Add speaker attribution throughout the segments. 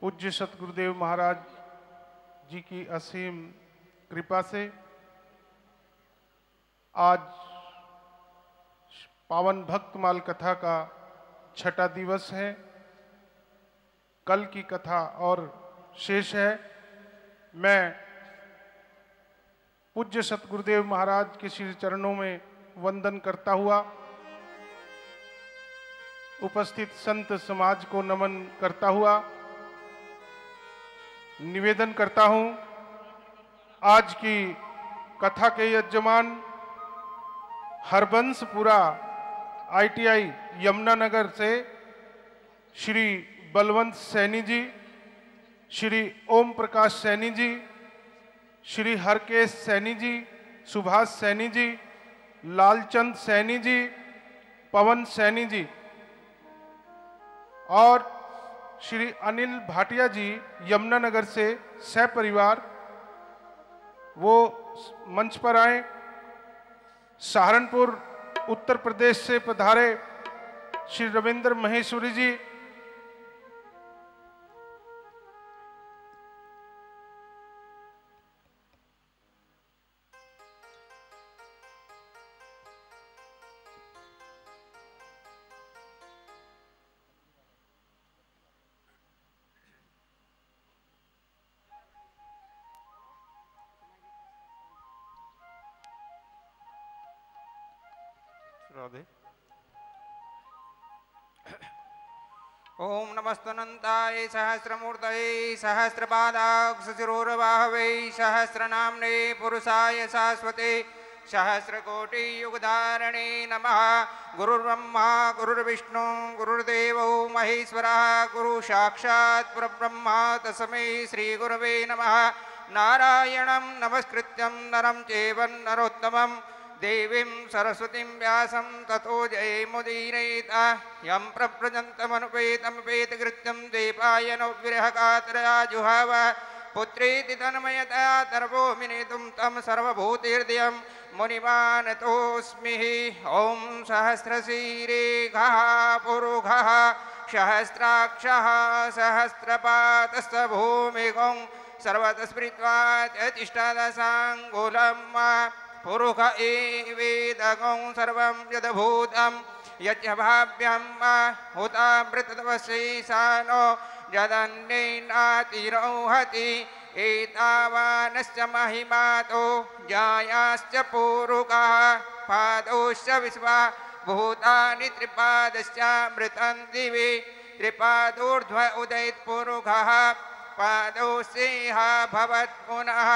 Speaker 1: पूज्य सतगुरुदेव महाराज जी की असीम कृपा से आज पावन भक्तमाल कथा का छठा दिवस है। कल की कथा और शेष है। मैं पूज्य सतगुरुदेव महाराज के श्री चरणों में वंदन करता हुआ उपस्थित संत समाज को नमन करता हुआ निवेदन करता हूँ, आज की कथा के यजमान हरबंसपुरा आईटीआई यमुनानगर से श्री बलवंत सैनी जी, श्री ओम प्रकाश सैनी जी, श्री हरकेश सैनी जी, सुभाष सैनी जी, लालचंद सैनी जी, पवन सैनी जी और श्री अनिल भाटिया जी यमुनानगर से सह परिवार, वो मंच पर आए, सहारनपुर, उत्तर प्रदेश से पधारे श्री रविंद्र महेश्वरी जी।
Speaker 2: नमस्तनन्ताय सहस्रमूर्तये सहस्रपादाक्षशिरोर्बाहवे सहस्रनाम्ने पुरुषाय शाश्वते सहस्रकोटियुगधारणे नमः। गुरुर्ब्रह्मा, गुरुर्विष्णु, गुरुर्देवो, महेश्वरः, गुरु साक्षात् परब्रह्मा तस्मै श्रीगुरवे नमः। नारायणं नमस्कृत्यं नरं चैव नरोत्तमम्। देवीं सरस्वतीं व्यासं ततो जयमुदीरयेत यं प्रव्रजन्तमनुपेतमपेतकृत्यं देपायनो विरहकातरया जुहाव पुत्रेति तन्मयतया तर्वो विनेतुं तं सर्वभूतिहृदयं मुनिमानतोऽस्मि ॐ सहस्रशीरेघः पुरुघः, सहस्राक्षः सहस्रपातस्य भूमिगुं सर्वतस्मृत्वा तिष्ठादशाङ्गुलम् पुरुष एवेदगं सर्वं यदभूतं यच्च भाव्यं हुतामृतवशेषानो यदन्येनातिरोहति एतावानश्च महिमातो जायाश्च पूरुकः, पादोश्च विश्वा, भूतानि त्रिपादश्चामृतं दिवि, त्रिपादोर्ध्व उदयत्पुरुखः पादोश्चेह भवत् पुनः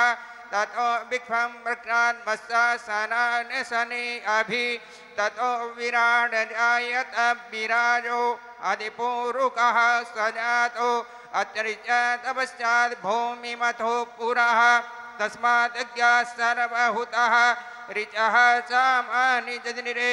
Speaker 2: ततो विक्ष्वं वृक्षान्मस्तासनान् शनि अभि, ततो विराड जायत विराजो अधिपूरुकः सजातो, अतिरिच तपश्चात् भूमिमथो पुरः, तस्मात् ज्ञाः सर्वहुतः, ऋचः सामानि जनिरे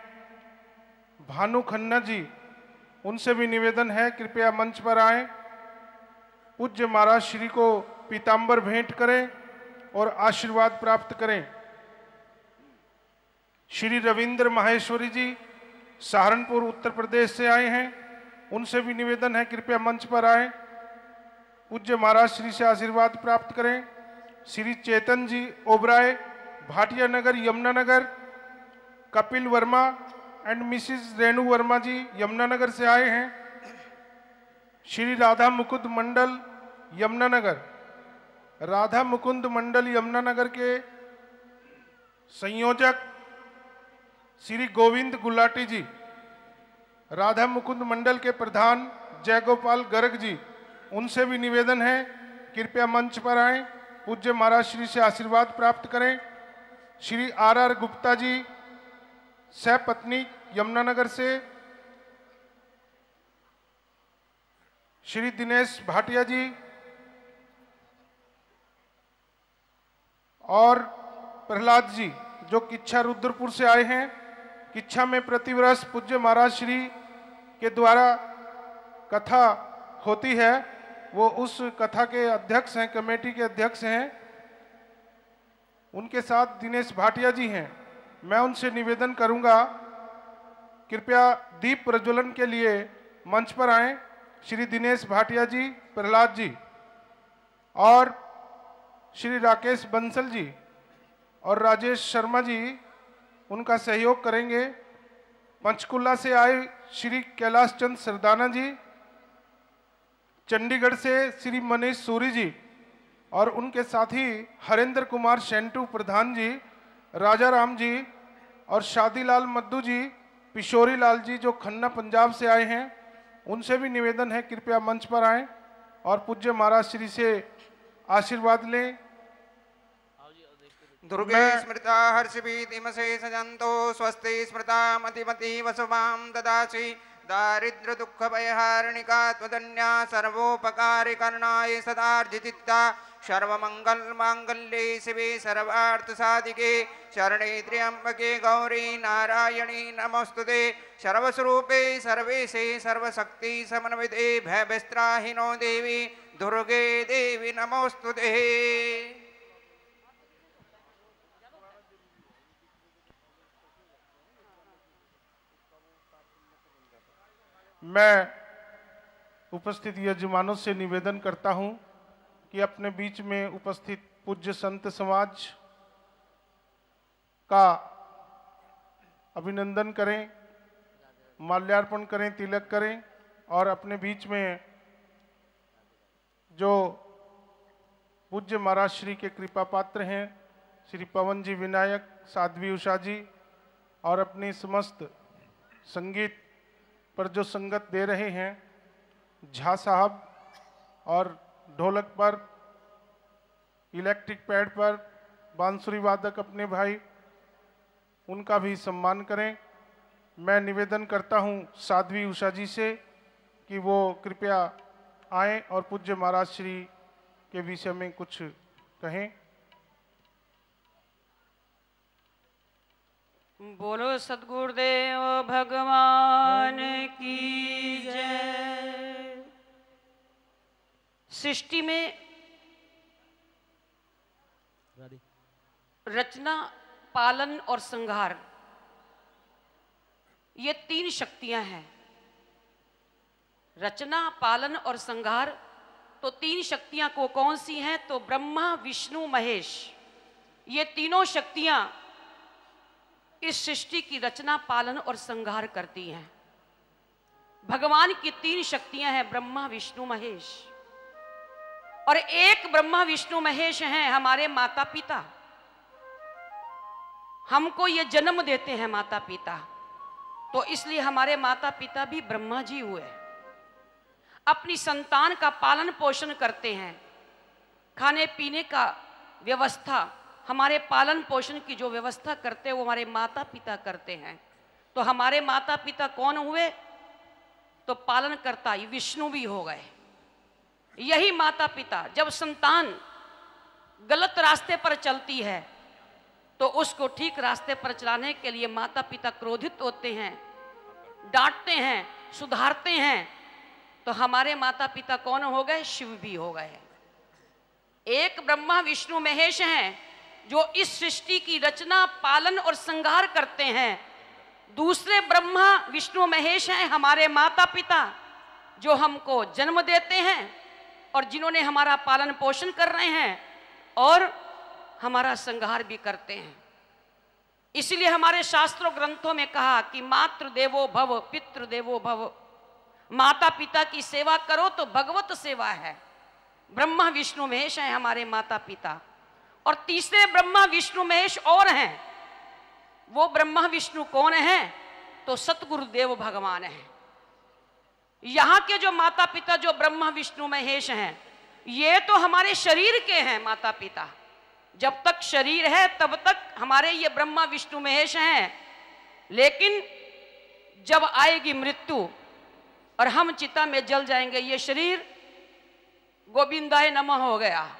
Speaker 1: भानु खन्ना जी, उनसे भी निवेदन है, कृपया मंच पर आए। पूज्य महाराज श्री को पीताम्बर भेंट करें और आशीर्वाद प्राप्त करें। श्री रविंद्र माहेश्वरी जी, सहारनपुर, उत्तर प्रदेश से आए हैं। उनसे भी निवेदन है, कृपया मंच पर आए। पूज्य महाराज श्री से आशीर्वाद प्राप्त करें। श्री चेतन जी ओबराय, भाटिया नगर यमुनानगर कपिल वर्मा एंड मिसिस रेणु वर्मा जी यमुनानगर से आए हैं। श्री राधा मुकुंद मंडल, यमुनानगर। राधा मुकुंद मंडल, यमुनानगर के संयोजक श्री गोविंद गुलाटी जी, राधा मुकुंद मंडल के प्रधान जयगोपाल गर्ग जी, उनसे भी निवेदन है, कृपया मंच पर आए, पूज्य महाराज श्री से आशीर्वाद प्राप्त करें। श्री आर आर गुप्ता जी सहपत्नी यमुनानगर से श्री दिनेश भाटिया जी और प्रहलाद जी, जो किच्छा रुद्रपुर से आए हैं। किच्छा में प्रतिवर्ष पूज्य महाराज श्री के द्वारा कथा होती है। वो उस कथा के अध्यक्ष हैं, कमेटी के अध्यक्ष हैं। उनके साथ दिनेश भाटिया जी हैं। मैं उनसे निवेदन करूँगा, कृपया दीप प्रज्वलन के लिए मंच पर आए, श्री दिनेश भाटिया जी, प्रहलाद जी और श्री राकेश बंसल जी और राजेश शर्मा जी, उनका सहयोग करेंगे। पंचकुला से आए श्री कैलाश चंद सरदाना जी, चंडीगढ़ से श्री मनीष सूरी जी और उनके साथी हरेंद्र कुमार शेंटू प्रधान जी राजा राम जी और शादीलाल मद्दू जी पिशोरी लाल जी जो खन्ना पंजाब से आए हैं उनसे भी निवेदन है कृपया मंच पर आएँ और पूज्य महाराज श्री से आशीर्वाद लें।
Speaker 2: दुर्गे स्मृता हर्षभीतिमसे सजन्तो स्वस्ति स्मृता मतिमति वसुमां ददासि। दारिद्र्य दुःख भयहारिणिका त्वदन्या सर्वोपकारि कर्णाय सदार्जितित्ता सर्वमङ्गल माङ्गल्ये शिवे सर्वार्थसाधिके शरणे त्र्यम्बके गौरी नारायणी नमोस्तुते सर्वस्वरूपे सर्वेशे सर्वशक्ति समन्विते भयविस्त्राहिनो देवी दुर्गे देवी नमोस्तुते
Speaker 1: मैं उपस्थित यजमानों से निवेदन करता हूँ कि अपने बीच में उपस्थित पूज्य संत समाज का अभिनंदन करें, माल्यार्पण करें, तिलक करें और अपने बीच में जो पूज्य महाराज श्री के कृपा पात्र हैं, श्री पवन जी विनायक, साध्वी उषा जी और अपनी समस्त संगीत पर जो संगत दे रहे हैं, झा साहब और ढोलक पर, इलेक्ट्रिक पैड पर, बांसुरी वादक अपने भाई, उनका भी सम्मान करें। मैं निवेदन करता हूँ साध्वी उषा जी से कि वो कृपया आएँ और पूज्य महाराज श्री के विषय में कुछ कहें।
Speaker 3: बोलो सदगुरुदेव भगवान की जय। सृष्टि में रचना पालन और संहार ये तीन शक्तियाँ हैं। रचना पालन और संहार तो तीन शक्तियाँ को कौन सी हैं? तो ब्रह्मा विष्णु महेश। ये तीनों शक्तियाँ इस सृष्टि की रचना, पालन और संहार करती हैं। भगवान की तीन शक्तियाँ हैं, ब्रह्मा, विष्णु, महेश। और एक ब्रह्मा, विष्णु, महेश हैं हमारे माता पिता हमको ये जन्म देते हैं माता पिता तो इसलिए हमारे माता पिता भी ब्रह्मा जी हुए। अपनी संतान का पालन पोषण करते हैं। खाने पीने का व्यवस्था हमारे पालन पोषण की जो व्यवस्था करते हैं, वो हमारे माता पिता करते हैं। तो हमारे माता पिता कौन हुए? तो पालन करता ही विष्णु भी हो गए। यही माता पिता जब संतान गलत रास्ते पर चलती है तो उसको ठीक रास्ते पर चलाने के लिए माता पिता क्रोधित होते हैं, डांटते हैं, सुधारते हैं। तो हमारे माता पिता कौन हो गए? शिव भी हो गए। एक ब्रह्मा, विष्णु, महेश हैं। जो इस सृष्टि की रचना, पालन और संहार करते हैं। दूसरे ब्रह्मा, विष्णु, महेश हैं हमारे माता पिता जो हमको जन्म देते हैं और जिन्होंने हमारा पालन पोषण कर रहे हैं और हमारा संहार भी करते हैं। इसलिए हमारे शास्त्रों ग्रंथों में कहा कि मातृ देवो भव, पितृ देवो भव। माता पिता की सेवा करो तो भगवत सेवा है। ब्रह्मा, विष्णु, महेश हैं हमारे माता पिता और तीसरे ब्रह्मा विष्णु महेश और हैं। वो ब्रह्मा विष्णु कौन हैं? तो सतगुरुदेव भगवान हैं। यहाँ के जो माता पिता जो ब्रह्मा विष्णु महेश हैं, ये तो हमारे शरीर के हैं माता पिता जब तक शरीर है, तब तक हमारे ये ब्रह्मा विष्णु महेश हैं। लेकिन जब आएगी मृत्यु और हम चिता में जल जाएँगे, ये शरीर गोविंदाय नमः हो गया।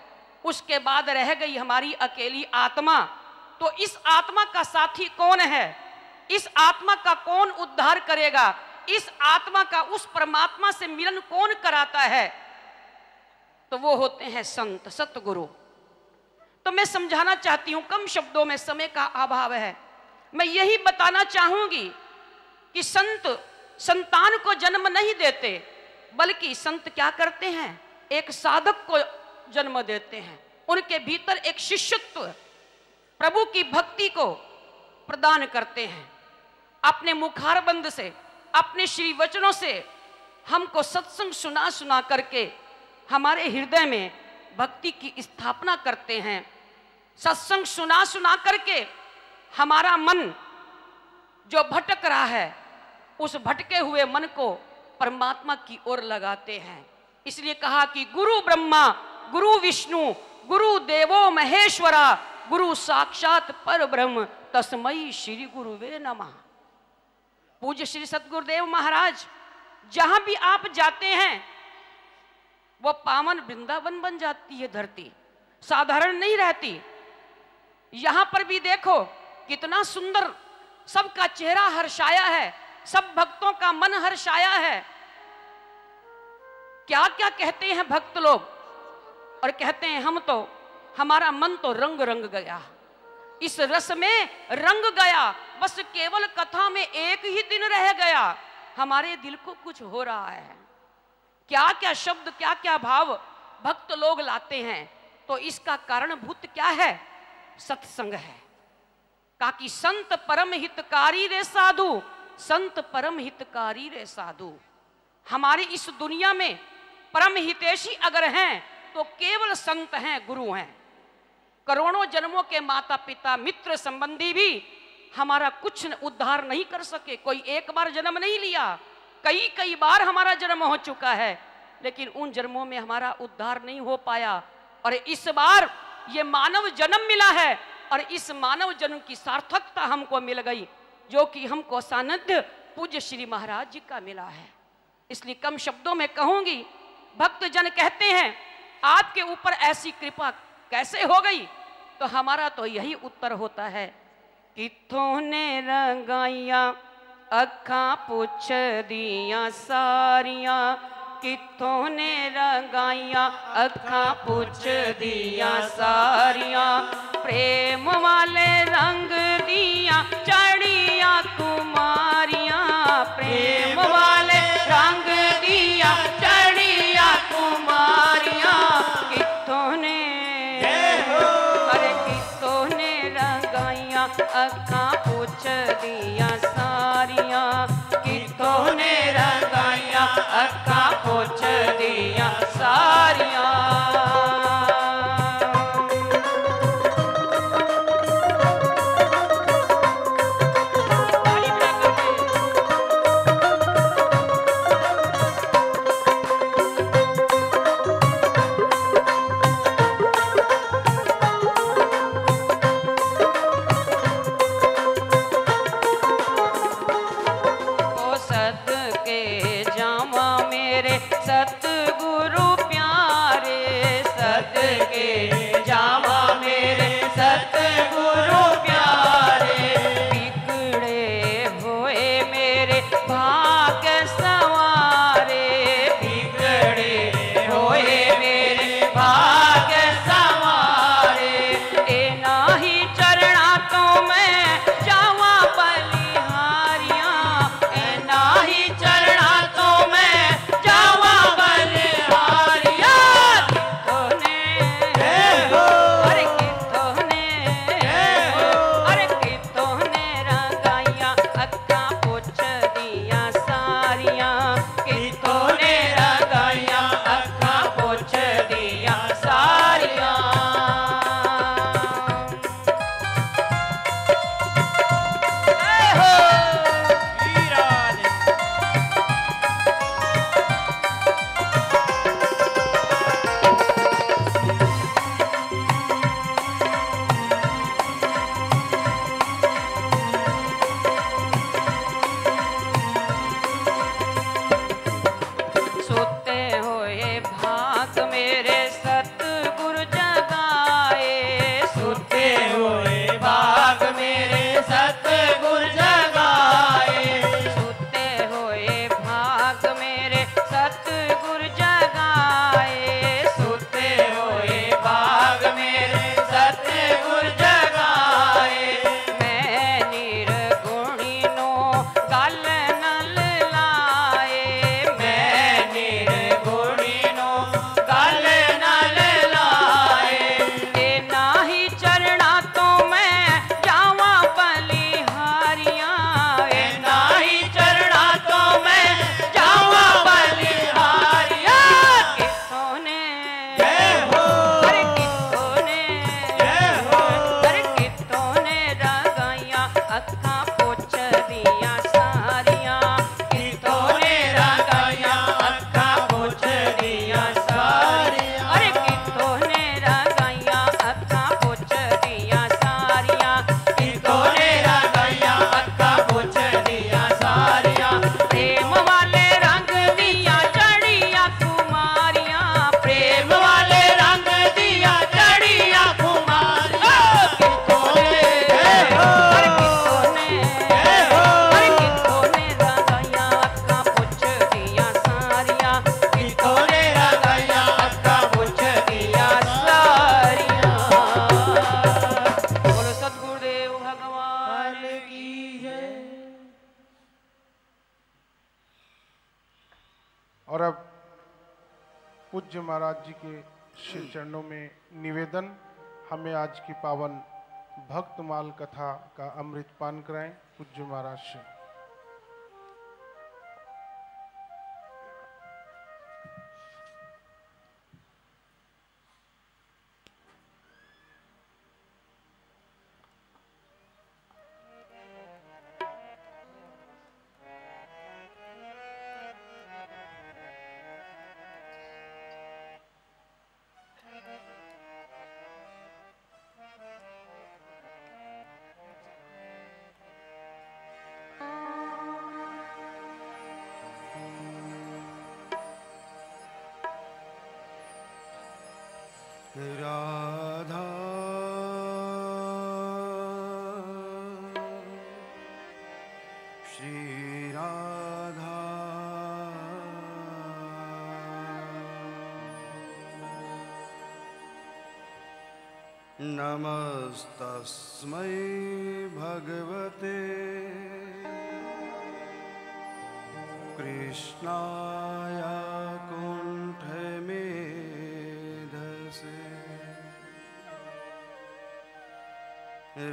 Speaker 3: उसके बाद रह गई हमारी अकेली आत्मा। तो इस आत्मा का साथी कौन है? इस आत्मा का कौन उद्धार करेगा? इस आत्मा का उस परमात्मा से मिलन कौन कराता है? तो वो होते हैं संत, सतगुरु। तो मैं समझाना चाहती हूँ, कम शब्दों में समय का अभाव है। मैं यही बताना चाहूँगी कि संत, संतान को जन्म नहीं देते, बल्कि संत क्या करते हैं? एक साधक को जन्म देते हैं। उनके भीतर एक शिष्यत्व प्रभु की भक्ति को प्रदान करते हैं। अपने मुखारबंद से, अपने श्री वचनों से हमको सत्संग सुना सुना करके हमारे हृदय में भक्ति की स्थापना करते हैं। सत्संग सुना सुना करके हमारा मन जो भटक रहा है, उस भटके हुए मन को परमात्मा की ओर लगाते हैं। इसलिए कहा कि गुरु ब्रह्मा गुरु विष्णु, गुरु देवो महेश्वरा, गुरु साक्षात पर ब्रह्म तस्मयी श्री गुरुवे नमः। पूज्य श्री सतगुरुदेव महाराज, जहाँ भी आप जाते हैं, वो पावन वृंदावन बन जाती है धरती, साधारण नहीं रहती। यहाँ पर भी देखो, कितना सुंदर, सबका चेहरा हर्षाया है, सब भक्तों का मन हर्षाया है। क्या क्या कहते हैं भक्त लोग? और कहते हैं, हम तो हमारा मन तो रंग रंग गया। इस रस में रंग गया, बस केवल कथा में एक ही दिन रह गया। हमारे दिल को कुछ हो रहा है। क्या क्या शब्द क्या क्या भाव भक्त लोग लाते हैं तो इसका कारणभूत क्या है? सत्संग है। काकि, संत परम हितकारी रे साधु, संत परम हितकारी रे साधु। हमारी इस दुनिया में परम हितेशी अगर हैं तो केवल संत हैं, गुरु हैं। करोड़ों जन्मों के माता पिता मित्र संबंधी भी हमारा कुछ उद्धार नहीं कर सके। कोई एक बार जन्म नहीं लिया। कई कई बार हमारा जन्म हो चुका है, लेकिन उन जन्मों में हमारा उद्धार नहीं हो पाया। और इस बार ये मानव जन्म मिला है और इस मानव जन्म की सार्थकता हमको मिल गई, जो कि हमको सानिध्य पूज्य श्री महाराज जी का मिला है। इसलिए कम शब्दों में कहूँगी भक्त जन कहते हैं आपके ऊपर ऐसी कृपा कैसे हो गई? तो हमारा तो यही उत्तर होता है कितों ने रंगाइया, अखा पुछ दिया सारिया। कितों ने रंगाइया, अखा पुछ दिया सारिया। प्रेम वाले रंग दिया चढ़िया
Speaker 1: आज की पावन भक्तमाल कथा का अमृत पान कराएँ पूज्य महाराज से
Speaker 4: नमस्तस्मै भगवते। कृष्णाय कुण्ठमेधसे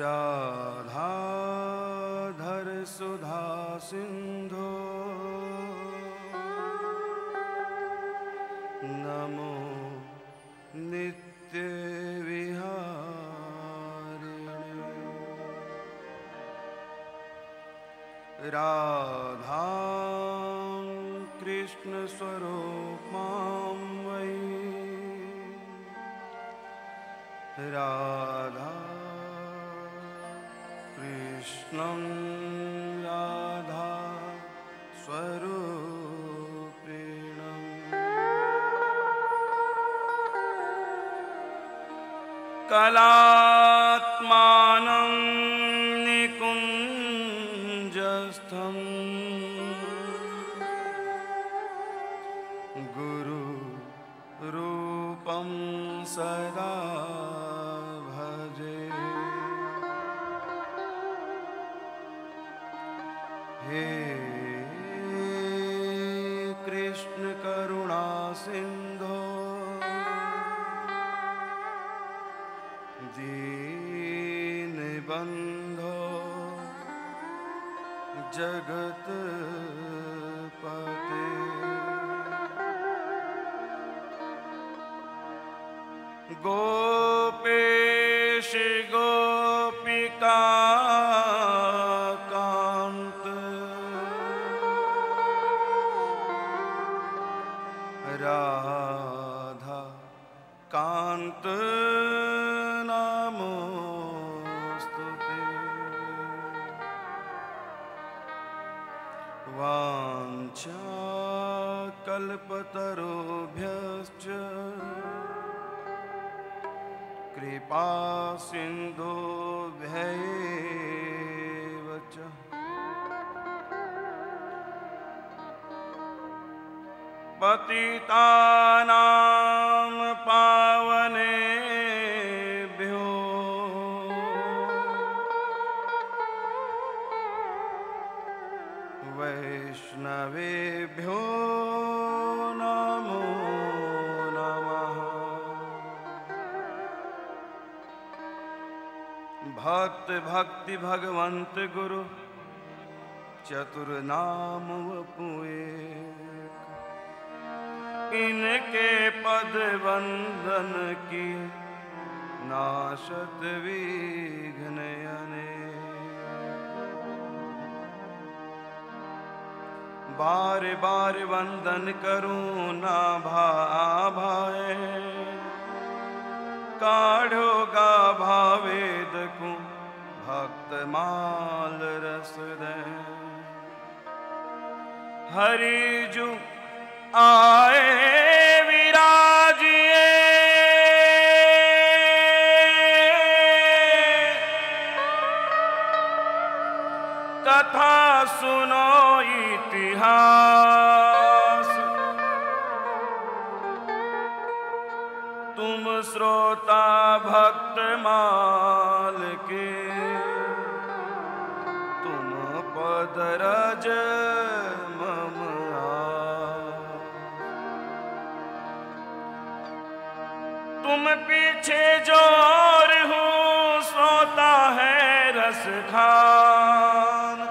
Speaker 4: राधाधर सुधा सिन्धो निकुञ्जस्थम् गुरुरूपं सदा भजे। हे कृष्णकरुणा सिन्धो दीनबन्धो जगत्पते पतितानां पावनेभ्यो। वैष्णवेभ्यो नमो नमः। भक्त भक्ति भगवंत गुरु चतुर्नाम वपुए इनके पद वंदन की नाशत विघ्न अनेक। बार बार वंदन करूँ ना भा भाए, काढ़ो गा भावेद को भक्त माल रस दे हरि जु आए विराजिए कथा सुनो इतिहास। तुम श्रोता भक्त माल के तुम पद पीछे ज़ोर हो, सोता है रस खान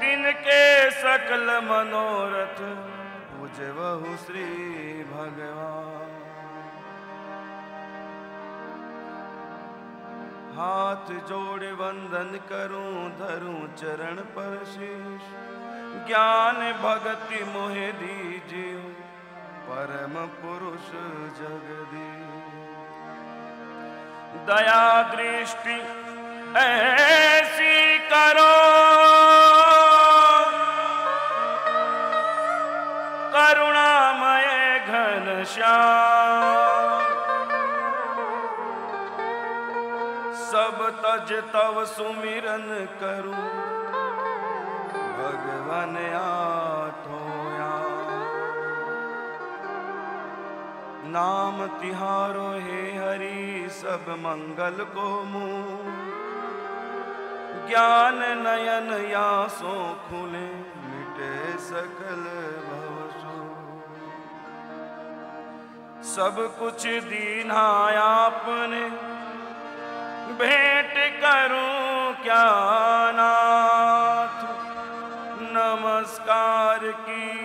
Speaker 4: तिनके सकल मनोरथ पूजे बहु श्री भगवान। हाथ जोड़ वंदन करूँ, धरूं चरण पर शीश। ज्ञान भगति मोहे दीजियो। परम पुरुष जगदी दया दृष्टि ऐसी करो। करुणामय घन सब तज तव सुमिरन करूँ। भगवान आठोया नाम तिहारो हे हरि, सब मंगल को मुँह ज्ञान नयन यासों खुले, मिटे सकल भवसो सब कुछ दीना आपने, भेंट करूँ क्या नाथ? नमस्कार की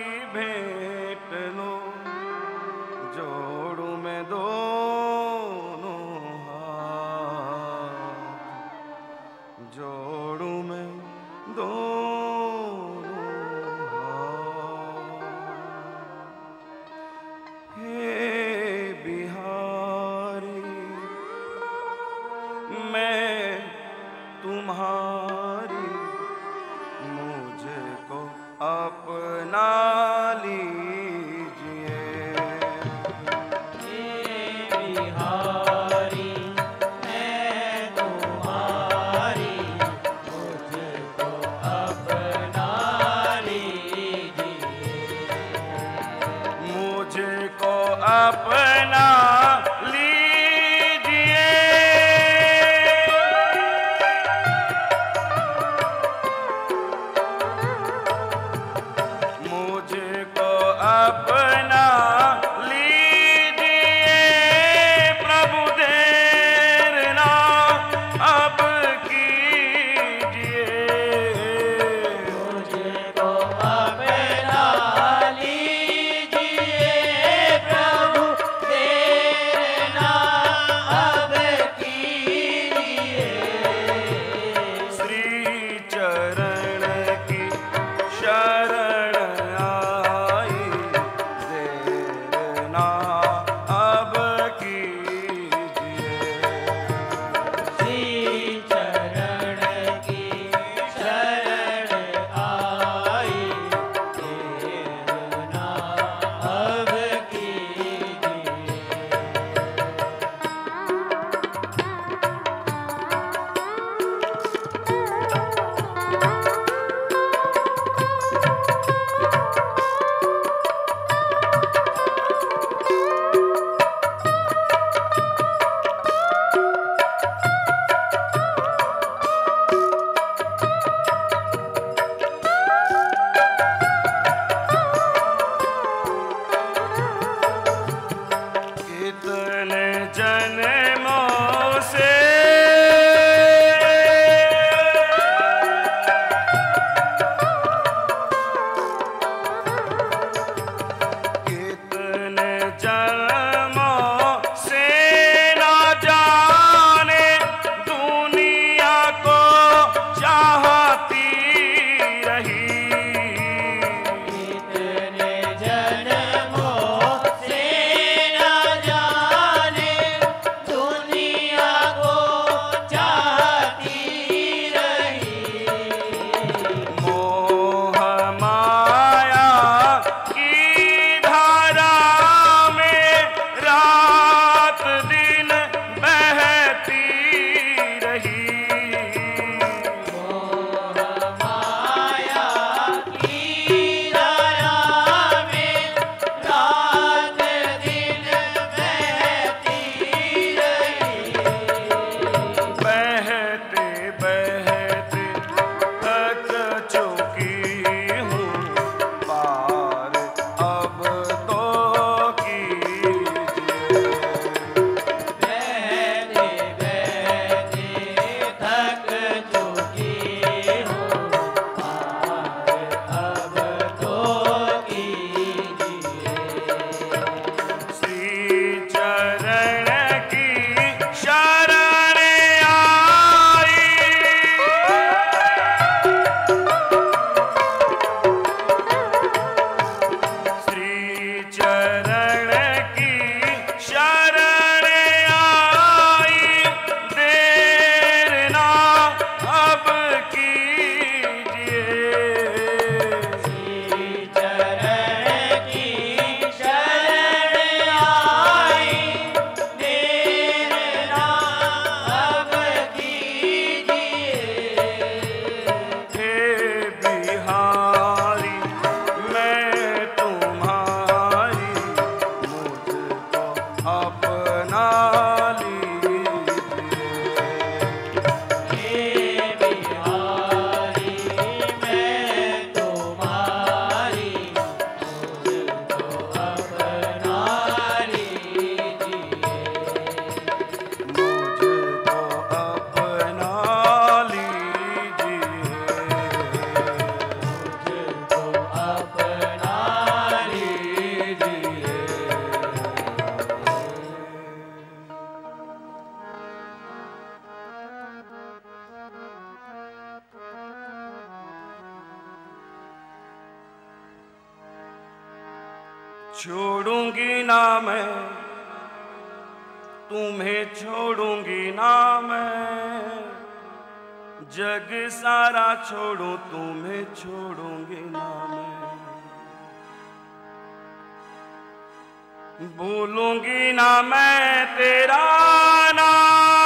Speaker 4: छोड़ूँगी ना मैं। तुम्हें छोड़ूँगी ना मैं। जग सारा छोड़ू, तुम्हें छोड़ूँगी ना मैं। भूलूँगी ना मैं तेरा नाम।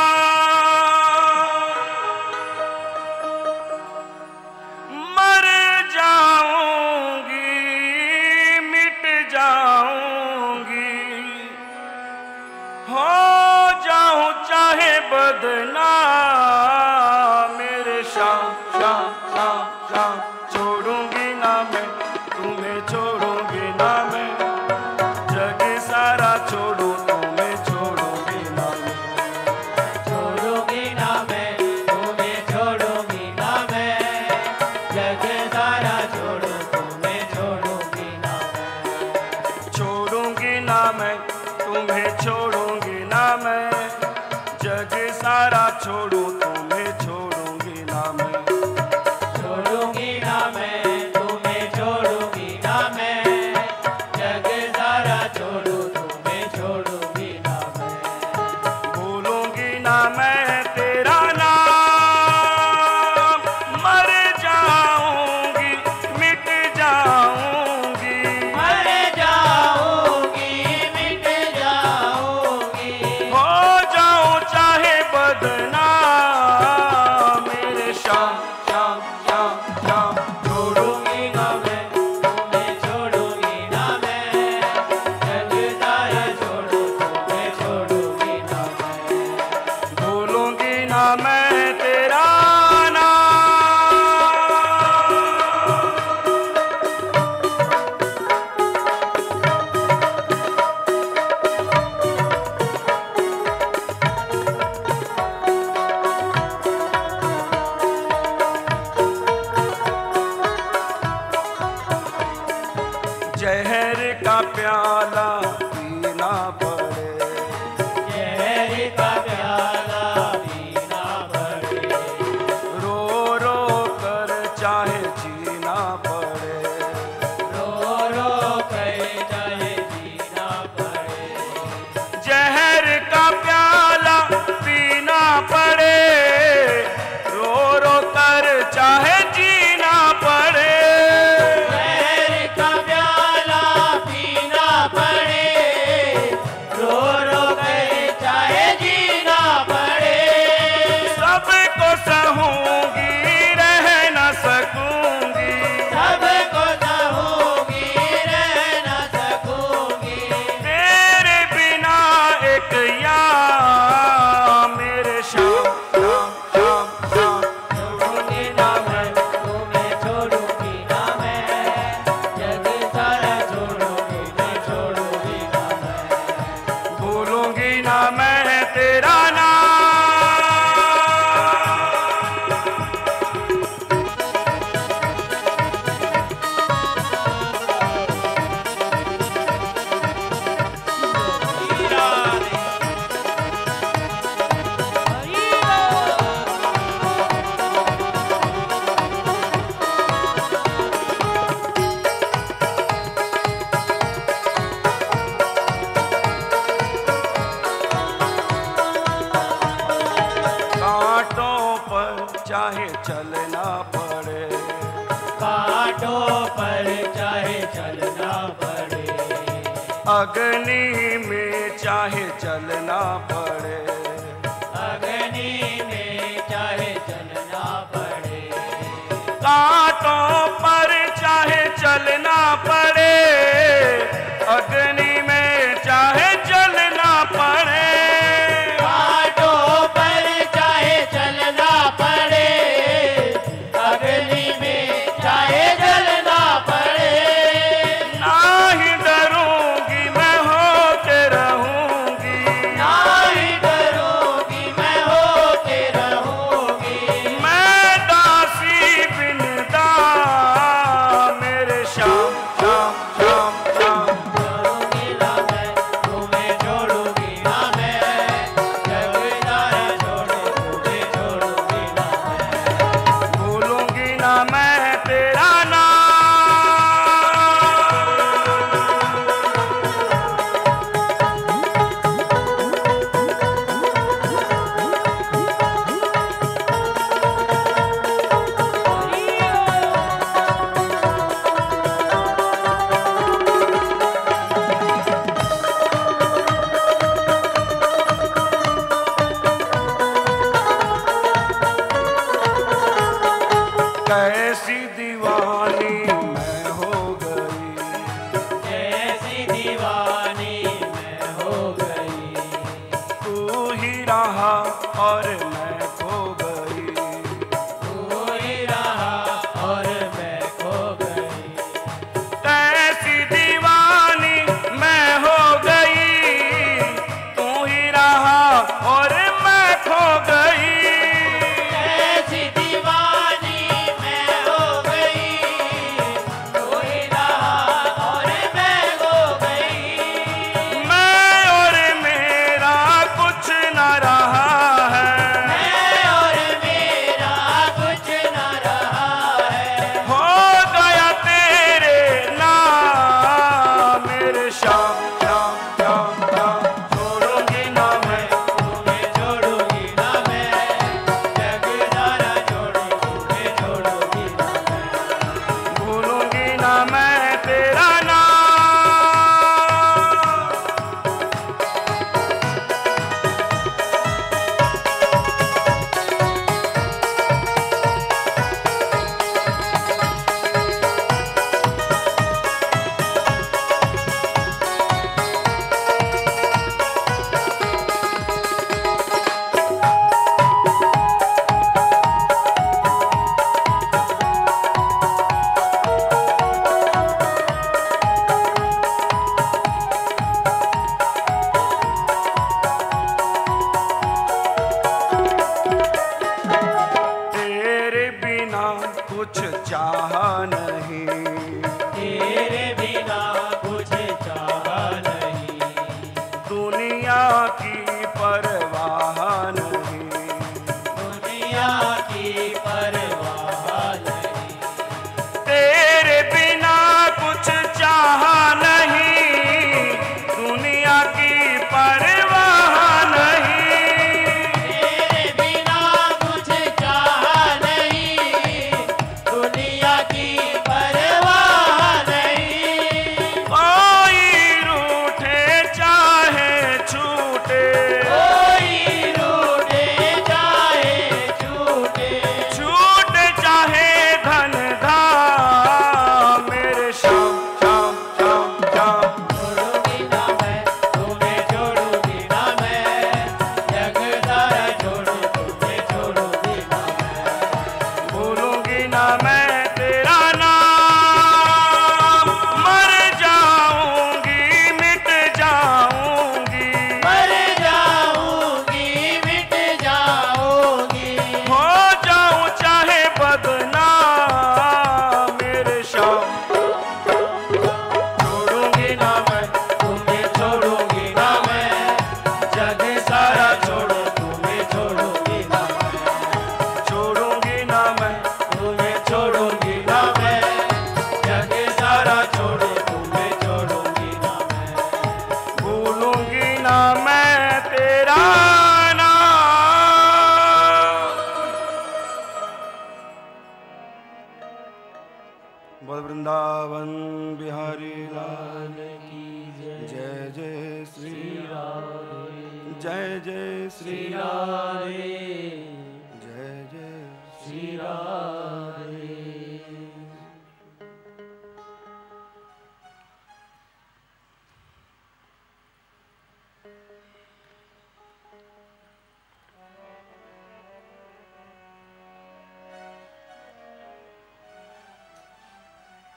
Speaker 4: मैया की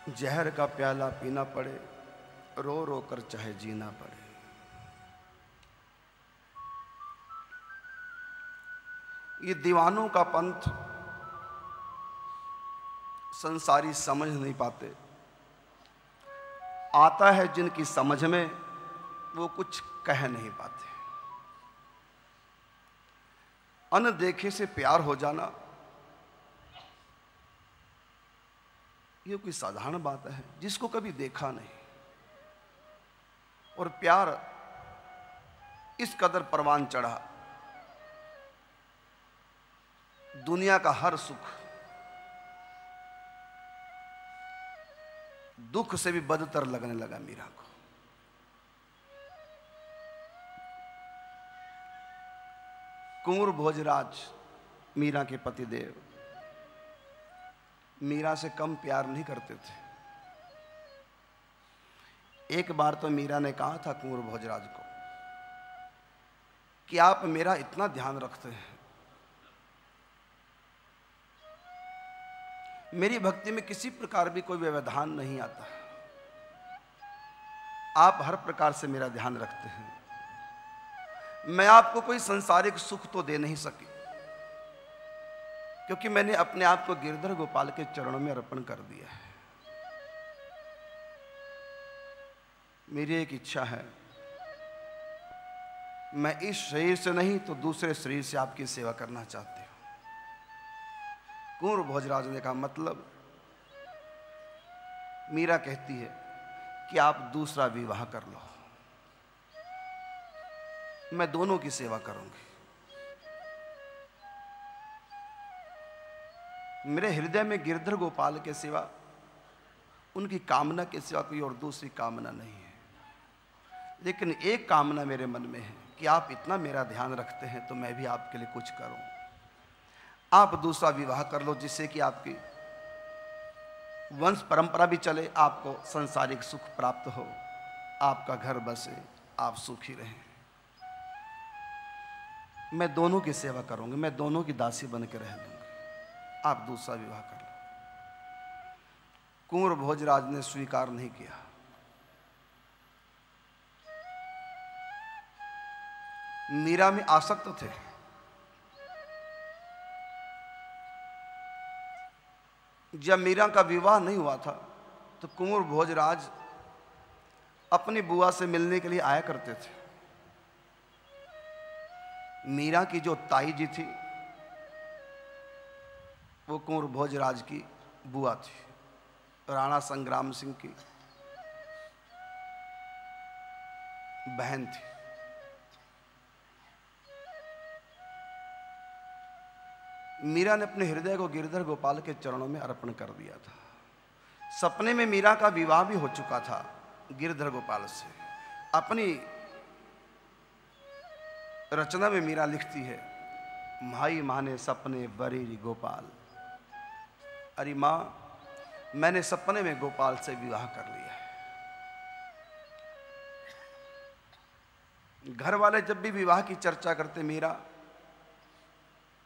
Speaker 4: जहर का प्याला पीना पड़े, रो रो कर चाहे जीना पड़े। ये दीवानों का पंथ संसारी समझ नहीं पाते। आता है जिनकी समझ में, वो कुछ कह नहीं पाते। अनदेखे से प्यार हो जाना ये कोई साधारण बात है, जिसको कभी देखा नहीं। और प्यार इस कदर परवान चढ़ा। दुनिया का हर सुख, दुख से भी बदतर लगने लगा मीरा को। कुंवर भोजराज मीरा के पतिदेव मीरा से कम प्यार नहीं करते थे। एक बार तो मीरा ने कहा था कुंवर भोजराज को कि आप मेरा इतना ध्यान रखते हैं। मेरी भक्ति में किसी प्रकार भी कोई व्यवधान नहीं आता। आप हर प्रकार से मेरा ध्यान रखते हैं। मैं आपको कोई संसारिक सुख तो दे नहीं सकी। क्योंकि मैंने अपने आप को गिरधर गोपाल के चरणों में अर्पण कर दिया है। मेरी एक इच्छा है। मैं इस शरीर से नहीं तो दूसरे शरीर से आपकी सेवा करना चाहती हूँ। कुंवर भोजराज ने कहा मतलब? मीरा कहती है कि आप दूसरा विवाह कर लो। मैं दोनों की सेवा करूँगी। मेरे हृदय में गिरधर गोपाल के सिवा, उनकी कामना के सिवा कोई और दूसरी कामना नहीं है। लेकिन एक कामना मेरे मन में है कि आप इतना मेरा ध्यान रखते हैं तो मैं भी आपके लिए कुछ करूँ। आप दूसरा विवाह कर लो जिससे कि आपकी वंश परंपरा भी चले, आपको संसारिक सुख प्राप्त हो, आपका घर बसे, आप सुखी रहें। मैं दोनों की सेवा करूँगी, मैं दोनों की दासी बन के रह लूँगी आप दूसरा विवाह कर लो। कुंवर भोजराज ने स्वीकार नहीं किया। मीरा में आसक्त थे। जब मीरा का विवाह नहीं हुआ था तो कुंवर भोजराज अपनी बुआ से मिलने के लिए आया करते थे। मीरा की जो ताई जी थी वो कुंवर भोजराज की बुआ थी, राणा संग्राम सिंह की बहन थी। मीरा ने अपने हृदय को गिरधर गोपाल के चरणों में अर्पण कर दिया था। सपने में मीरा का विवाह भी हो चुका था गिरधर गोपाल से। अपनी रचना में मीरा लिखती है, माई माने सपने बरेरी गोपाल। अरे माँ, मैंने सपने में गोपाल से विवाह कर लिया है। घर वाले जब भी विवाह की चर्चा करते, मीरा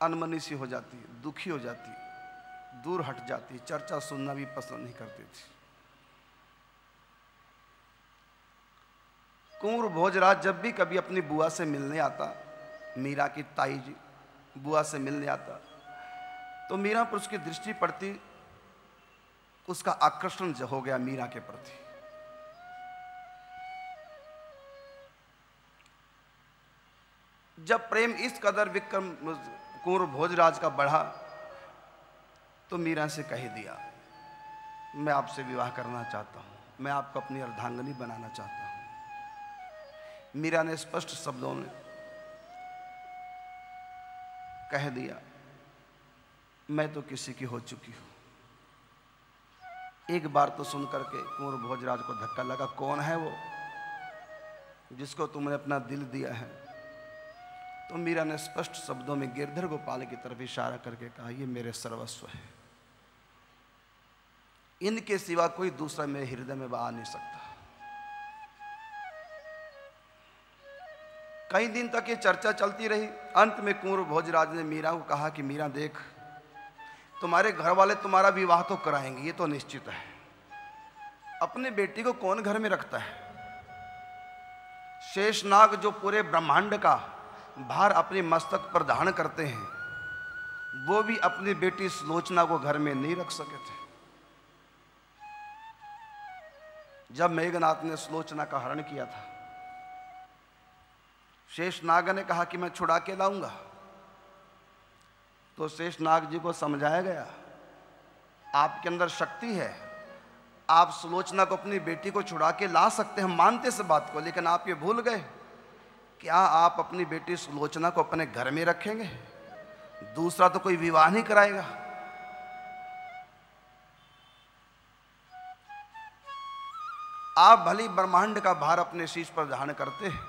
Speaker 4: अनमनी सी हो जाती, दुखी हो जाती, दूर हट जाती, चर्चा सुनना भी पसंद नहीं करती थी। कुंवर भोजराज जब भी कभी अपनी बुआ से मिलने आता, मीरा की ताई जी बुआ से मिलने आता तो मीरा पर उसकी दृष्टि पड़ती, उसका आकर्षण हो गया मीरा के प्रति। जब प्रेम इस कदर विक्रम कुंवर भोजराज का बढ़ा तो मीरा से कह दिया, मैं आपसे विवाह करना चाहता हूँ, मैं आपको अपनी अर्धांगनी बनाना चाहता हूँ। मीरा ने स्पष्ट शब्दों में कह दिया मैं तो किसी की हो चुकी हूँ। एक बार तो सुन करके कुंवर भोजराज को धक्का लगा, कौन है वो? जिसको तुमने अपना दिल दिया है। तो मीरा ने स्पष्ट शब्दों में गिरधर गोपाल की तरफ़ इशारा करके कहा, ये मेरे सर्वस्व है। इनके सिवा कोई दूसरा मेरे हृदय में आ नहीं सकता। कई दिन तक ये चर्चा चलती रही। अंत में कुंवर भोजराज ने मीरा को कहा कि, मीरा देख तुम्हारे घर वाले तुम्हारा विवाह तो कराएँगे, ये तो निश्चित है। अपने बेटी को कौन घर में रखता है? शेषनाग जो पूरे ब्रह्मांड का भार अपने मस्तक पर धारण करते हैं, वो भी अपनी बेटी सुलोचना को घर में नहीं रख सके थे। जब मेघनाथ ने सुलोचना का हरण किया था, शेषनाग ने कहा कि मैं छुड़ा के लाऊँगा। तो शेष नाग जी को समझाया गया। आपके अंदर शक्ति है। आप सुलोचना को अपनी बेटी को छुड़ा के ला सकते हैं मानते से बात को, लेकिन आप ये भूल गए। क्या आप अपनी बेटी सुलोचना को अपने घर में रखेंगे? दूसरा तो कोई विवाह नहीं कराएगा। आप भली ब्रह्मांड का भार अपने शीश पर धारण करते हैं,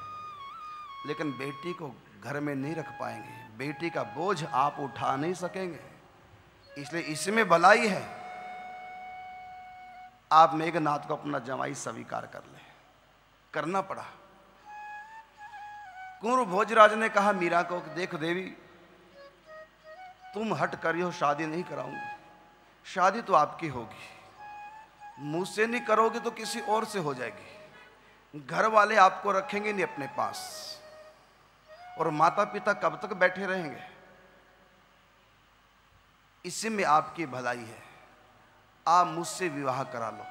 Speaker 4: लेकिन बेटी को घर में नहीं रख पाएँगे। बेटी का बोझ आप उठा नहीं सकेंगे। इसलिए इसमें भलाई है। आप मेघनाथ को अपना जमाई स्वीकार कर ले। करना पड़ा। कुंवर भोजराज ने कहा, मीरा को देख देवी, तुम हट करी हो शादी नहीं कराऊँगी। शादी तो आपकी होगी। मुझसे नहीं करोगे तो किसी और से हो जाएगी। घर वाले आपको रखेंगे नहीं अपने पास। और माता पिता कब तक बैठे रहेंगे? इसी में आपकी भलाई है। आप मुझसे विवाह करा लो।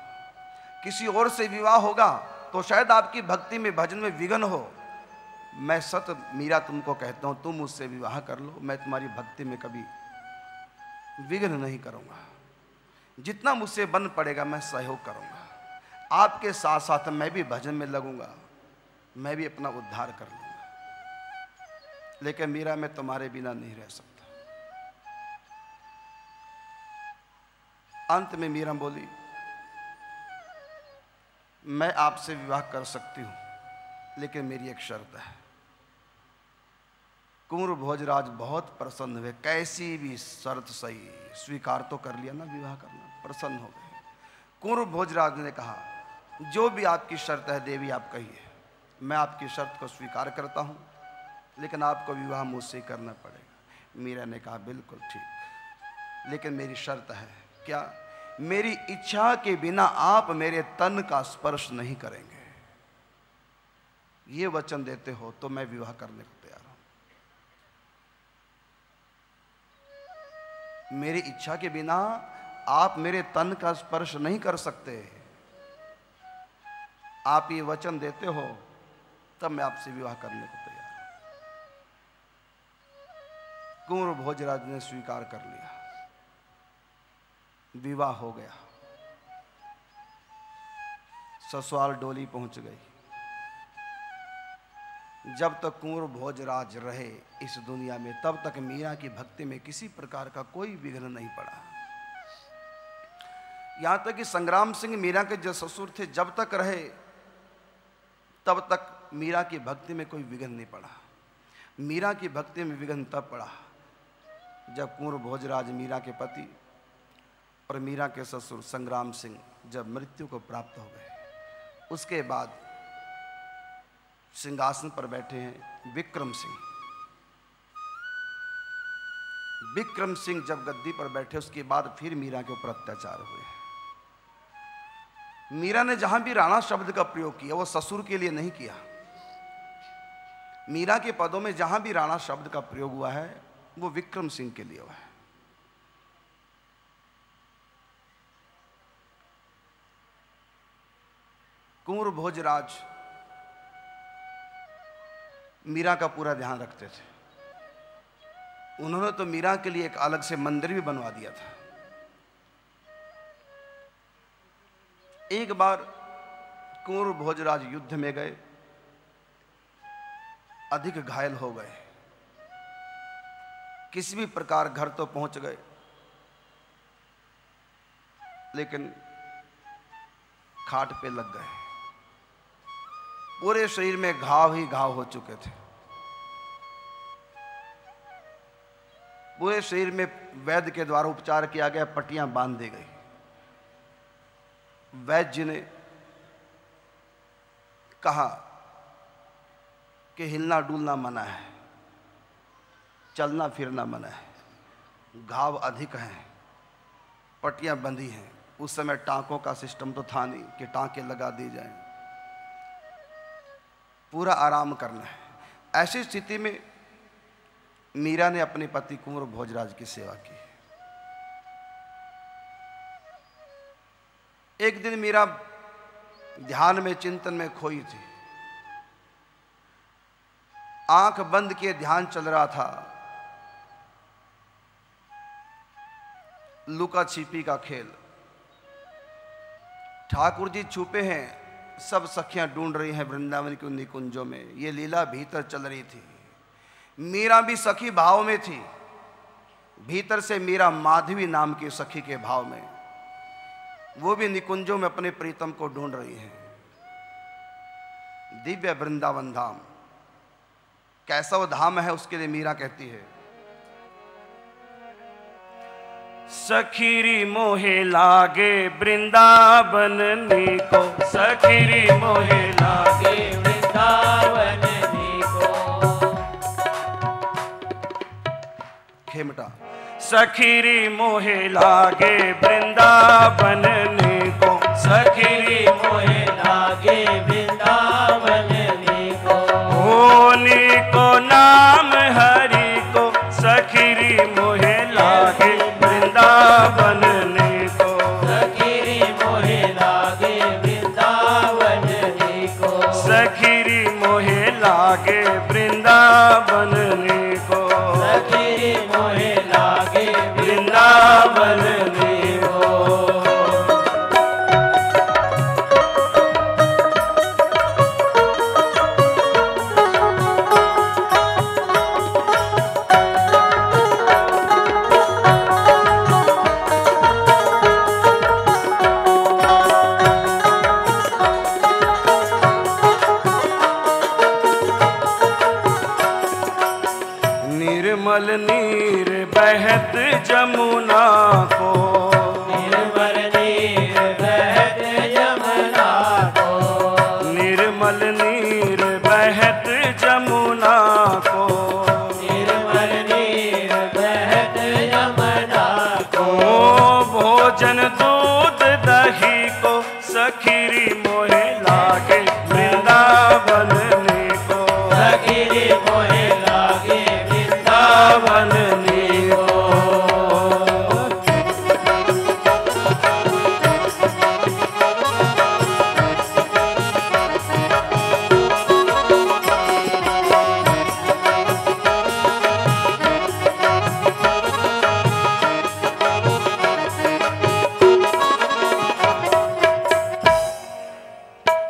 Speaker 4: किसी और से विवाह होगा तो शायद आपकी भक्ति में, भजन में विघन हो। मैं सत मीरा तुमको कहता हूँ, तुम मुझसे विवाह कर लो। मैं तुम्हारी भक्ति में कभी विघ्न नहीं करूँगा। जितना मुझसे बन पड़ेगा, मैं सहयोग करूँगा। आपके साथ साथ मैं भी भजन में लगूँगा। मैं भी अपना उद्धार कर लूँगा। लेकिन मीरा, मैं तुम्हारे बिना नहीं रह सकता। अंत में मीरा बोली, मैं आपसे विवाह कर सकती हूँ, लेकिन मेरी एक शर्त है। कुंवर भोजराज बहुत प्रसन्न हुए। कैसी भी शर्त सही स्वीकार तो कर लिया ना, विवाह करना। प्रसन्न हो गए। कुंवर भोजराज ने कहा, जो भी आपकी शर्त है, देवी आप कहिए। मैं आपकी शर्त को स्वीकार करता हूँ। लेकिन आपको विवाह मुझसे करना पड़ेगा। मीरा ने कहा, बिल्कुल ठीक। लेकिन मेरी शर्त है। क्या? मेरी इच्छा के बिना आप मेरे तन का स्पर्श नहीं करेंगे। ये वचन देते हो तो मैं विवाह करने को तैयार हूँ। मेरी इच्छा के बिना आप मेरे तन का स्पर्श नहीं कर सकते। आप ये वचन देते हो, तब मैं आपसे विवाह करने को कुंवर भोजराज ने स्वीकार कर लिया? विवाह हो गया। ससुराल डोली पहुँच गई। जब तक कुंवर भोजराज रहे इस दुनिया में, तब तक मीरा की भक्ति में किसी प्रकार का कोई विघ्न नहीं पड़ा। यहाँ तक कि संग्राम सिंह मीरा के जो ससुर थे, जब तक रहे, तब तक मीरा की भक्ति में कोई विघ्न नहीं पड़ा। मीरा की भक्ति में विघ्न तब पड़ा जब कुंवर भोजराज मीरा के पति और मीरा के ससुर संग्राम सिंह जब मृत्यु को प्राप्त हो गए, उसके बाद सिंहासन पर बैठे हैं विक्रम सिंह। विक्रम सिंह जब गद्दी पर बैठे, उसके बाद फिर मीरा के ऊपर अत्याचार हुए। मीरा ने जहाँ भी राणा शब्द का प्रयोग किया, वो ससुर के लिए नहीं किया। मीरा के पदों में जहाँ भी राणा शब्द का प्रयोग हुआ है वो विक्रम सिंह के लिए हुआ है। कुंवर भोजराज मीरा का पूरा ध्यान रखते थे। उन्होंने तो मीरा के लिए एक अलग से मंदिर भी बनवा दिया था। एक बार कुंवर भोजराज युद्ध में गए, अधिक घायल हो गए। किसी भी प्रकार घर तो पहुँच गए। लेकिन खाट पे लग गए। पूरे शरीर में घाव ही घाव हो चुके थे। पूरे शरीर में वैद्य के द्वारा उपचार किया गया, पट्टियाँ बाँध दी गई। वैद्य जी ने कहा कि हिलना डुलना मना है। चलना फिरना मना है। घाव अधिक हैं, पट्टियाँ बंधी हैं। उस समय टांकों का सिस्टम तो था नहीं कि टांके लगा दी जाएँ। पूरा आराम करना है। ऐसी स्थिति में मीरा ने अपने पति कुंवर भोजराज की सेवा की। एक दिन मीरा ध्यान में, चिंतन में खोई थी। आँख बंद किए ध्यान चल रहा था। लुका छिपी का खेल। ठाकुर जी छुपे हैं, सब सखियाँ ढूंढ रही हैं वृंदावन के निकुंजों में। ये लीला भीतर चल रही थी। मीरा भी सखी भाव में थी। भीतर से मीरा माधवी नाम की सखी के भाव में। वो भी निकुंजों में अपने प्रीतम को ढूंढ रही हैं। दिव्य वृंदावन धाम। कैसा वो धाम है उसके लिए मीरा कहती है।
Speaker 5: सखीरी मोहे लागे वृंदावन को। सखीरी मोहे लागे
Speaker 6: वृंदावन को।
Speaker 4: खेमटा।
Speaker 7: सखीरी मोहे लागे वृंदावन को।
Speaker 5: सखीरी मोहे लागे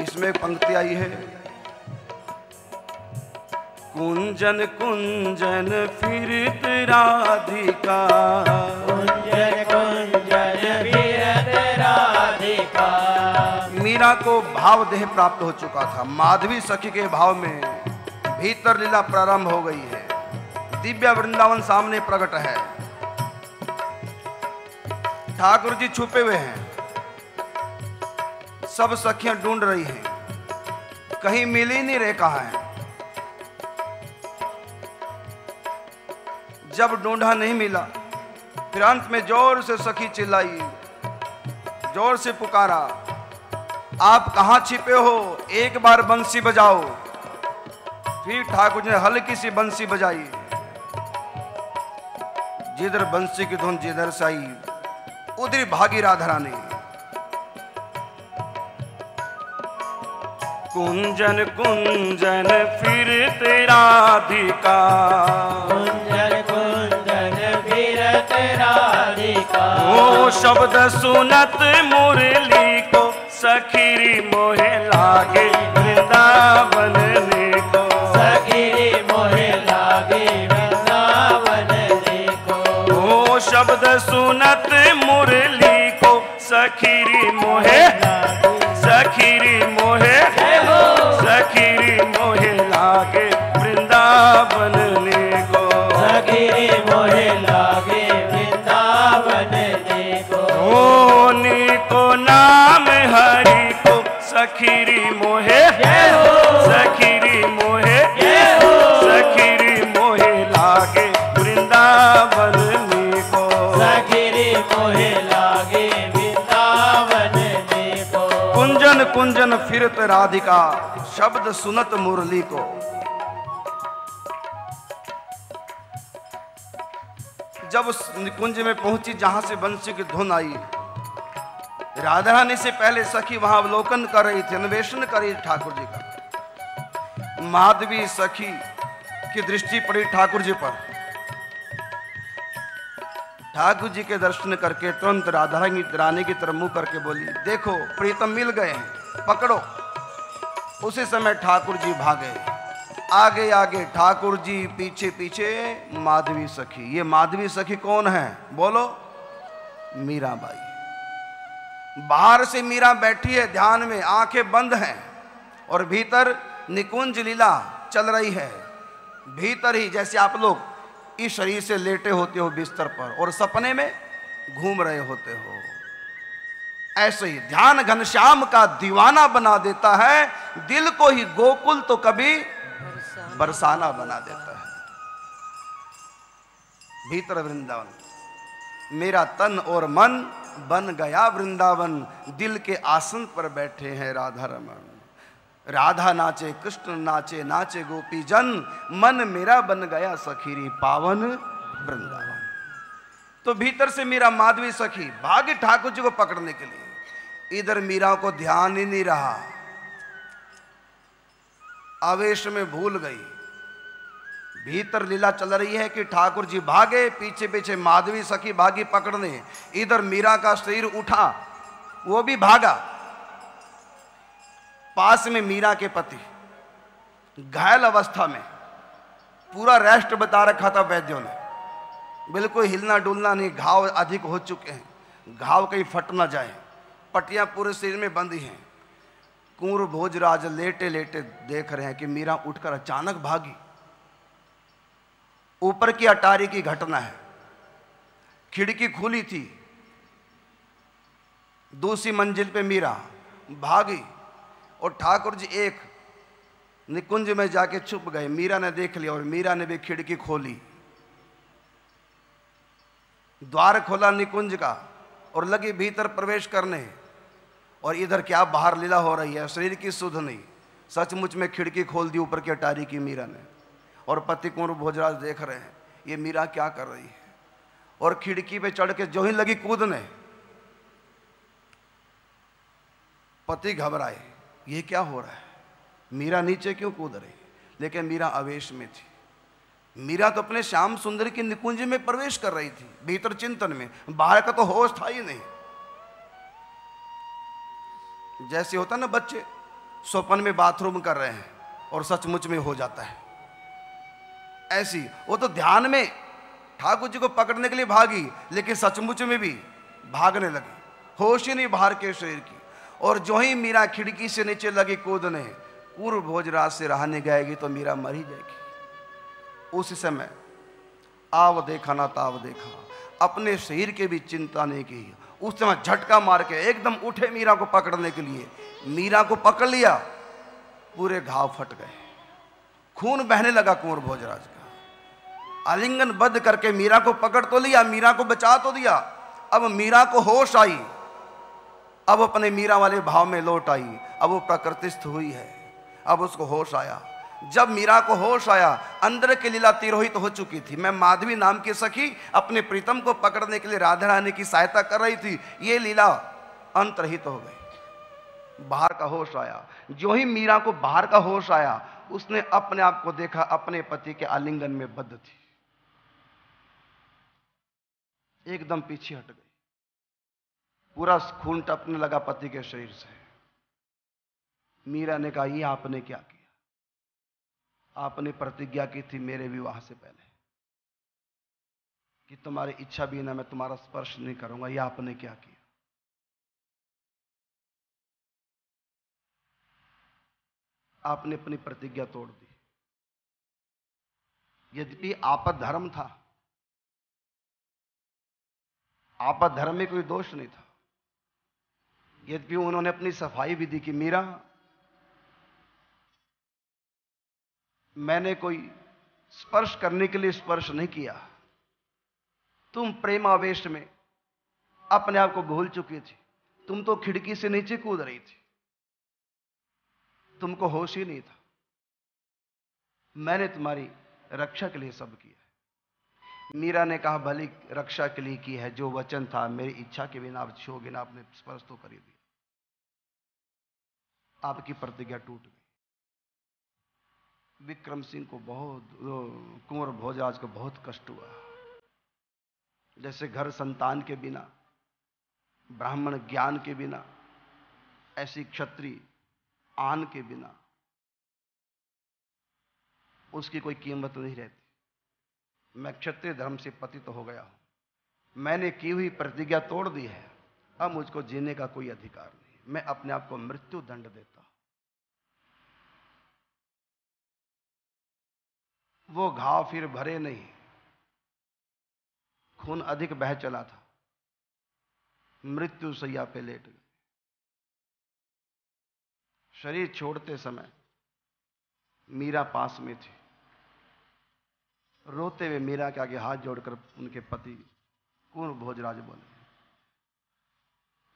Speaker 4: इसमें पंक्ति आई है।
Speaker 7: कुंजन कुंजन फिरत राधिका।
Speaker 5: कुंजन कुंजन फिरत राधिका।
Speaker 4: मीरा को भाव देह प्राप्त हो चुका था। माधवी सखी के भाव में भीतर लीला प्रारंभ हो गई है। दिव्य वृंदावन सामने प्रकट है। ठाकुर जी छुपे हुए हैं। सब सखियाँ ढूंढ रही हैं। कहीं मिल ही नहीं रहे, कहा है? जब ढूंढा नहीं मिला, फिर अंत में ज़ोर से सखी चिल्लाई, ज़ोर से पुकारा, आप कहाँ छिपे हो? एक बार बंसी बजाओ। फिर ठाकुर जी ने हल्की सी बंसी बजाई। जिधर बंसी की धुन जिधर से आई, उधर भागी राधा रानी।
Speaker 7: कुंजन कुंजन फिरत राधिका
Speaker 5: कुंजन कुंजन फिरत राधिका
Speaker 7: ओ शब्द सुनत मुरली को सखीरी मोहे लागे वृंदावन ने को।
Speaker 5: सखीरी मोहे लागे वृंदावन ने को।
Speaker 7: ओ शब्द सुनत मुरली को सखीरी मोहे सखीरी मोहे। सखीरी मोहे।
Speaker 5: सखीरी मोहे लागे वृंदावन को।
Speaker 7: सखीरी मोहे लागे वृंदावन को।
Speaker 4: कुंजन कुंजन फिरत राधिका शब्द सुनत मुरली को। जब उस निकुंज में पहुँची जहाँ से बंसी की धुन आई राधा रानी से पहले सखी वहाँ अवलोकन कर रही थी, अन्वेषण कर रही ठाकुर जी का। माधवी सखी की दृष्टि पड़ी ठाकुर जी पर। ठाकुर जी के दर्शन करके तुरंत राधा रानी की तरफ़ मुँह करके बोली, देखो, प्रीतम मिल गए हैं, पकड़ो। उसी समय ठाकुर जी भागे। आगे आगे, ठाकुर जी पीछे पीछे, माधवी सखी, ये माधवी सखी कौन है? बोलो, मीराबाई। बाहर से मीरा बैठी है, ध्यान में, आँखें बंद हैं और भीतर निकुंज लीला चल रही है। भीतर ही जैसे आप लोग इस शरीर से लेटे होते हो बिस्तर पर और सपने में घूम रहे होते हो। ऐसे ही ध्यान घनश्याम का दीवाना बना देता है। दिल को ही गोकुल तो कभी बरसाना बना देता है। भीतर वृंदावन, मेरा तन और मन बन गया वृंदावन, दिल के आसन पर बैठे हैं राधा रमन। राधा नाचे, कृष्ण नाचे नाचे गोपी जन, मन मेरा बन गया सखीरी पावन वृंदावन। तो भीतर से मेरा माधवी सखी भाग्य ठाकुर जी को पकड़ने के लिए। इधर मीरा को ध्यान ही नहीं रहा। आवेश में भूल गई। भीतर लीला चल रही है कि ठाकुर जी भागे, पीछे पीछे माधवी सखी भागी पकड़ने। इधर मीरा का शरीर उठा, वो भी भागा। पास में मीरा के पति, घायल अवस्था में, पूरा रेस्ट बता रखा था वैद्यों ने। बिल्कुल हिलना डुलना नहीं, घाव अधिक हो चुके हैं। घाव कहीं फट ना जाए। पट्टियाँ पूरे शरीर में बंधी हैं। कुंवर भोजराज लेटे लेटे देख रहे हैं कि मीरा उठकर अचानक भागी। ऊपर की अटारी की घटना है। खिड़की खुली थी। दूसरी मंजिल पे मीरा भागी और ठाकुर जी एक निकुंज में जाके छुप गए। मीरा ने देख लिया और मीरा ने भी खिड़की खोली। द्वार खोला निकुंज का और लगी भीतर प्रवेश करने। और इधर क्या बाहर लीला हो रही है? शरीर की सुध नहीं। सचमुच में खिड़की खोल दी ऊपर की अटारी की मीरा ने। और पति कुंवर भोजराज देख रहे हैं, ये मीरा क्या कर रही है? और खिड़की पे चढ़ के जो ही लगी कूदने, पति घबराए, ये क्या हो रहा है? मीरा नीचे क्यों कूद रही लेकिन मीरा आवेश में थी। मीरा तो अपने श्याम सुंदर की निकुंज में प्रवेश कर रही थी, भीतर चिंतन में, बाहर का तो होश था ही नहीं। जैसे होता ना बच्चे स्वप्न में बाथरूम कर रहे हैं और सचमुच में हो जाता है। ऐसी, वो तो ध्यान में। ठाकुर जी को पकड़ने के लिए भागी, लेकिन सचमुच में भी भागने लगी। होश ही नहीं बाहर के शरीर की। और जो ही मीरा खिड़की से नीचे लगी कूदने पूर्व भोजराज से रहने गएगी तो मीरा मर ही जाएगी। उस समय आव देखा ना ताव देखा, अपने शरीर के भी चिंता नहीं की। उस समय झटका मार के एकदम उठे मीरा को पकड़ने के लिए। मीरा को पकड़ लिया, पूरे घाव फट गए। खून बहने लगा कुंवर भोजराज का। आलिंगन बद्ध करके मीरा को पकड़ तो लिया, मीरा को बचा तो दिया अब मीरा को होश आई। अब अपने मीरा वाले भाव में लौट आई। अब वो प्रकृतिस्थ हुई है। अब उसको होश आया। जब मीरा को होश आया, अंदर की लीला तिरोहित तो हो चुकी थी। मैं माधवी नाम की सखी अपने प्रीतम को पकड़ने के लिए राधा रानी की सहायता कर रही थी। ये लीला अंतरहित तो हो गई। बाहर का होश आया। जो ही मीरा को बाहर का होश आया, उसने अपने आप को देखा, अपने पति के आलिंगन में बद्ध थी। एकदम पीछे हट गई। पूरा खून टपने लगा पति के शरीर से। मीरा ने कहा, ये आपने क्या किया? आपने प्रतिज्ञा की थी मेरे विवाह से पहले कि तुम्हारी इच्छा भी ना मैं तुम्हारा स्पर्श नहीं करूँगा। यह आपने क्या किया? आपने अपनी प्रतिज्ञा तोड़ दी। यद्यपि आपद धर्म था आपद धर्म में कोई दोष नहीं था। यद्यपि उन्होंने अपनी सफ़ाई भी दी कि, मीरा, मैंने कोई स्पर्श करने के लिए स्पर्श नहीं किया। तुम प्रेमावेश में अपने आप को भूल चुकी थी। तुम तो खिड़की से नीचे कूद रही थी। तुमको होश ही नहीं था। मैंने तुम्हारी रक्षा के लिए सब किया। मीरा ने कहा, भली रक्षा के लिए की है, जो वचन था, मेरी इच्छा के बिना, आप छोगे ना आपने स्पर्श तो कर ही दिया। आपकी प्रतिज्ञा टूट गई। विक्रम सिंह को बहुत कुंवर भोजराज को बहुत कष्ट हुआ। जैसे घर संतान के बिना, ब्राह्मण ज्ञान के बिना, ऐसी क्षत्रिय आन के बिना, उसकी कोई कीमत नहीं रहती। मैं क्षत्रिय धर्म से पतित तो हो गया हूँ। मैंने की हुई प्रतिज्ञा तोड़ दी है। अब मुझको जीने का कोई अधिकार नहीं। मैं अपने आप को मृत्यु दंड देता हूँ। वो घाव फिर भरे नहीं। खून अधिक बह चला था। मृत्यु सैया पे लेट गए शरीर छोड़ते समय मीरा पास में थी। रोते हुए मीरा के आगे हाथ जोड़कर उनके पति कुंवर भोजराज बोले?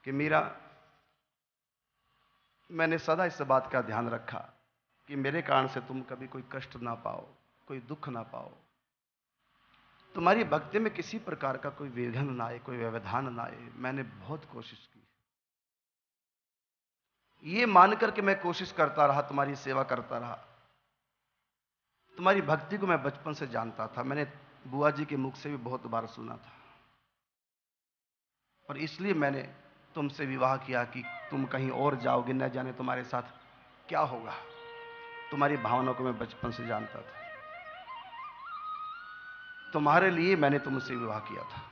Speaker 4: कि मीरा, मैंने सदा इस बात का ध्यान रखा कि मेरे कारण से तुम कभी कोई कष्ट ना पाओ, कोई दुख ना पाओ। तुम्हारी भक्ति में किसी प्रकार का कोई विघन ना आए, कोई व्यवधान ना आए, मैंने बहुत कोशिश की। ये मानकर के मैं कोशिश करता रहा, तुम्हारी सेवा करता रहा। तुम्हारी भक्ति को मैं बचपन से जानता था। मैंने बुआ जी के मुख से भी बहुत बार सुना था। और इसलिए मैंने तुमसे विवाह किया कि तुम कहीं और जाओगे, न जाने तुम्हारे साथ क्या होगा। तुम्हारी भावनाओं को मैं बचपन से जानता था। तुम्हारे लिए मैंने तुमसे विवाह किया था।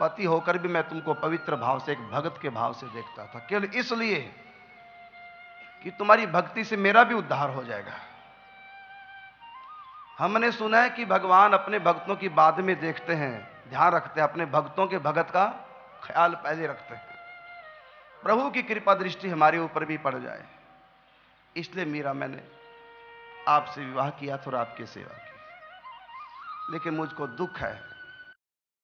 Speaker 4: पति होकर भी मैं तुमको पवित्र भाव से, एक भगत के भाव से देखता था। केवल इसलिए कि तुम्हारी भक्ति से मेरा भी उद्धार हो जाएगा। हमने सुना है कि भगवान अपने भक्तों की बाद में देखते हैं, ध्यान रखते हैं, अपने भक्तों के भगत का ख्याल पहले रखते हैं। प्रभु की कृपा दृष्टि हमारे ऊपर भी पड़ जाए। इसलिए मीरा, मैंने आपसे विवाह किया था और आपकी सेवा की। लेकिन मुझको दुख है